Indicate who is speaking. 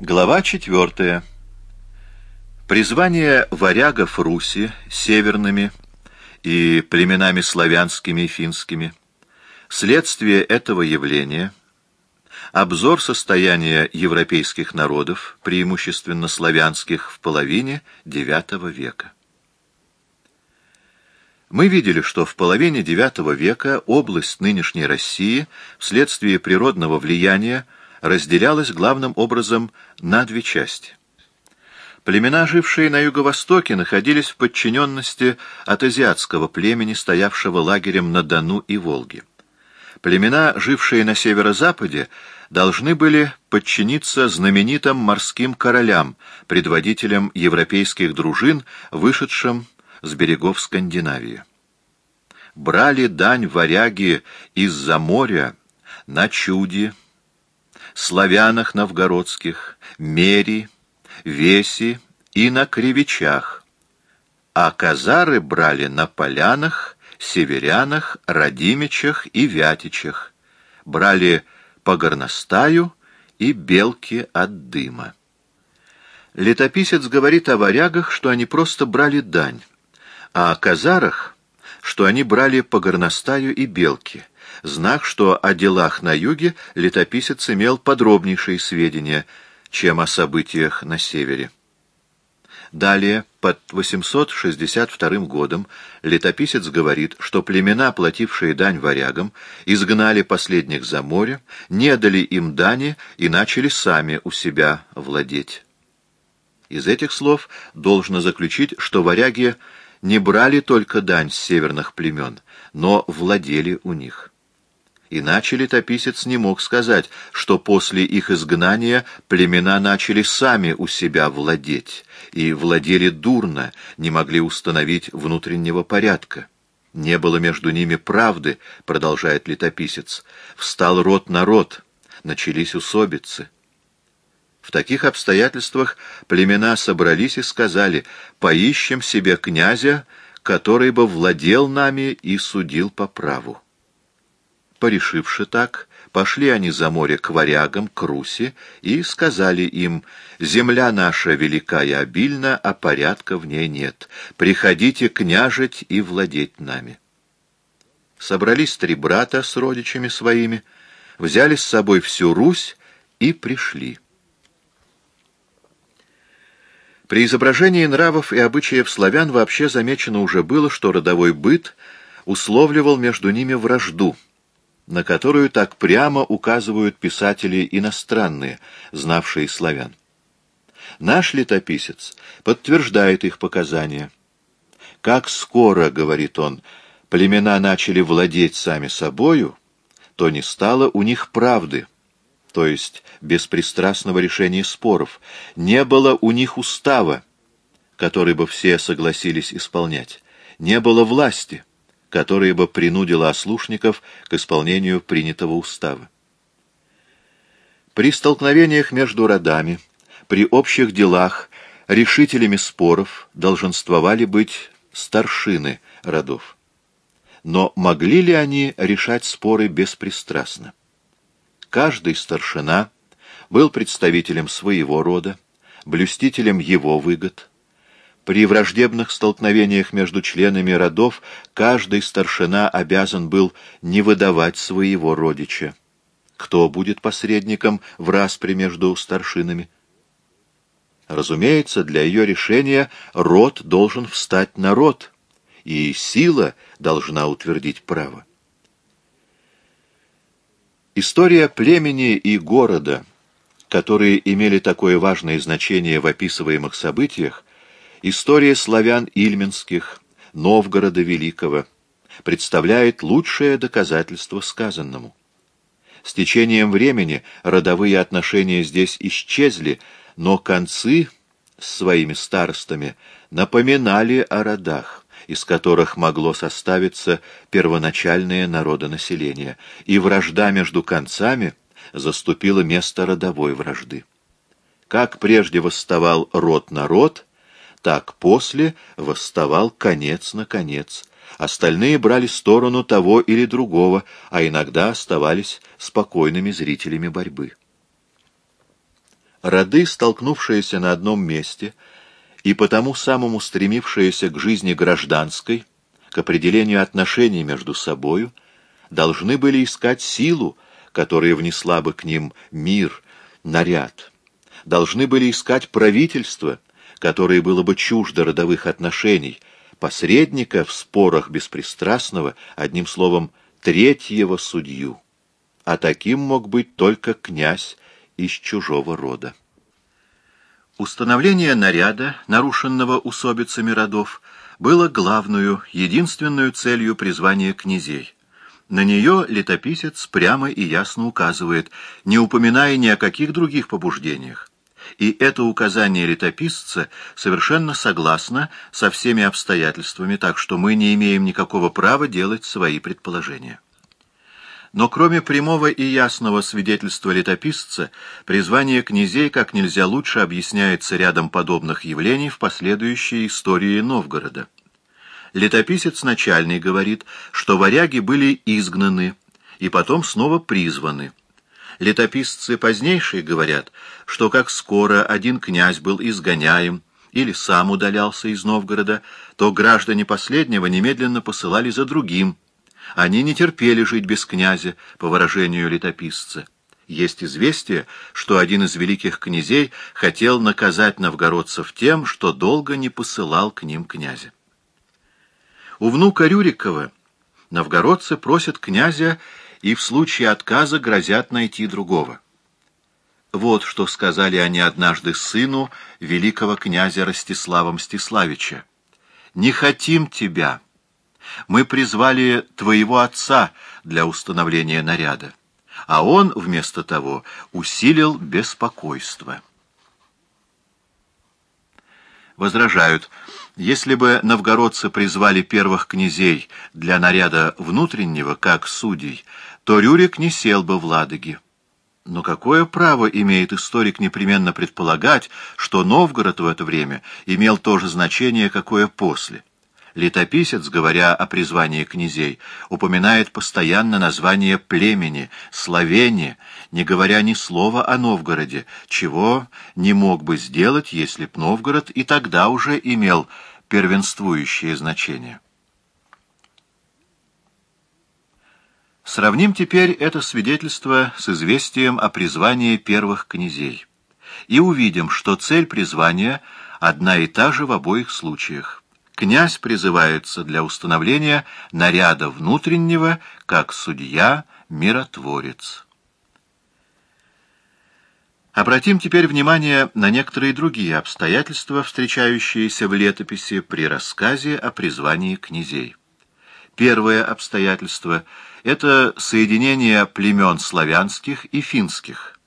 Speaker 1: Глава четвертая. Призвание варягов Руси северными и племенами славянскими и финскими. Следствие этого явления. Обзор состояния европейских народов, преимущественно славянских, в половине IX века. Мы видели, что в половине IX века область нынешней России вследствие природного влияния разделялась главным образом на две части. Племена, жившие на юго-востоке, находились в подчиненности от азиатского племени, стоявшего лагерем на Дону и Волге. Племена, жившие на северо-западе, должны были подчиниться знаменитым морским королям, предводителям европейских дружин, вышедшим с берегов Скандинавии. Брали дань варяги из-за моря на чуди, славянах новгородских, Мери, Веси и на Кривичах, а казары брали на полянах, северянах, Радимичах и Вятичах, брали по горностаю и белки от дыма. Летописец говорит о варягах, что они просто брали дань, а о казарах, что они брали по горностаю и белки — знак, что о делах на юге летописец имел подробнейшие сведения, чем о событиях на севере. Далее, под 862 годом, летописец говорит, что племена, платившие дань варягам, изгнали последних за море, не дали им дани и начали сами у себя владеть. Из этих слов должно заключить, что варяги не брали только дань с северных племен, но владели у них. Иначе летописец не мог сказать, что после их изгнания племена начали сами у себя владеть, и владели дурно, не могли установить внутреннего порядка. Не было между ними правды, продолжает летописец. Встал род на род, начались усобицы. В таких обстоятельствах племена собрались и сказали, «Поищем себе князя, который бы владел нами и судил по праву». Порешивши так, пошли они за море к варягам, к Руси, и сказали им, «Земля наша велика и обильна, а порядка в ней нет. Приходите княжить и владеть нами». Собрались три брата с родичами своими, взяли с собой всю Русь и пришли. При изображении нравов и обычаев славян вообще замечено уже было, что родовой быт условливал между ними вражду — на которую так прямо указывают писатели иностранные, знавшие славян. Наш летописец подтверждает их показания. Как скоро, говорит он, племена начали владеть сами собою, то не стало у них правды, то есть беспристрастного решения споров, не было у них устава, который бы все согласились исполнять, не было власти, которая бы принудила ослушников к исполнению принятого устава. При столкновениях между родами, при общих делах, решителями споров долженствовали быть старшины родов. Но могли ли они решать споры беспристрастно? Каждый старшина был представителем своего рода, блюстителем его выгод, при враждебных столкновениях между членами родов каждый старшина обязан был не выдавать своего родича. Кто будет посредником в распре между старшинами? Разумеется, для ее решения род должен встать на род, и сила должна утвердить право. История племени и города, которые имели такое важное значение в описываемых событиях, История славян Ильменских, Новгорода Великого представляет лучшее доказательство сказанному. С течением времени родовые отношения здесь исчезли, но концы с своими старостами напоминали о родах, из которых могло составиться первоначальное народонаселение, и вражда между концами заступила место родовой вражды. Как прежде восставал род на род, так после восставал конец на конец. Остальные брали сторону того или другого, а иногда оставались спокойными зрителями борьбы. Роды, столкнувшиеся на одном месте и потому самому стремившиеся к жизни гражданской, к определению отношений между собою, должны были искать силу, которая внесла бы к ним мир, наряд, должны были искать правительство, которое было бы чуждо родовых отношений, посредника в спорах беспристрастного, одним словом, третьего судью. А таким мог быть только князь из чужого рода. Установление наряда, нарушенного усобицами родов, было главную, единственную целью призвания князей. На нее летописец прямо и ясно указывает, не упоминая ни о каких других побуждениях. И это указание летописца совершенно согласно со всеми обстоятельствами, так что мы не имеем никакого права делать свои предположения. Но кроме прямого и ясного свидетельства летописца, призвание князей как нельзя лучше объясняется рядом подобных явлений в последующей истории Новгорода. Летописец начальный говорит, что варяги были изгнаны и потом снова призваны. Летописцы позднейшие говорят, что как скоро один князь был изгоняем или сам удалялся из Новгорода, то граждане последнего немедленно посылали за другим. Они не терпели жить без князя, по выражению летописца. Есть известие, что один из великих князей хотел наказать новгородцев тем, что долго не посылал к ним князя. У внука Рюрикова новгородцы просят князя и в случае отказа грозят найти другого. Вот что сказали они однажды сыну великого князя Ростислава Мстиславича. «Не хотим тебя. Мы призвали твоего отца для установления наряда, а он вместо того усилил беспокойство». Возражают, если бы новгородцы призвали первых князей для наряда внутреннего, как судей, то Рюрик не сел бы в Ладоге. Но какое право имеет историк непременно предполагать, что Новгород в это время имел то же значение, какое после? Летописец, говоря о призвании князей, упоминает постоянно название племени, Словения, не говоря ни слова о Новгороде, чего не мог бы сделать, если б Новгород и тогда уже имел первенствующее значение. Сравним теперь это свидетельство с известием о призвании первых князей и увидим, что цель призвания одна и та же в обоих случаях. Князь призывается для установления наряда внутреннего, как судья-миротворец. Обратим теперь внимание на некоторые другие обстоятельства, встречающиеся в летописи при рассказе о призвании князей. Первое обстоятельство — это соединение племен славянских и финских.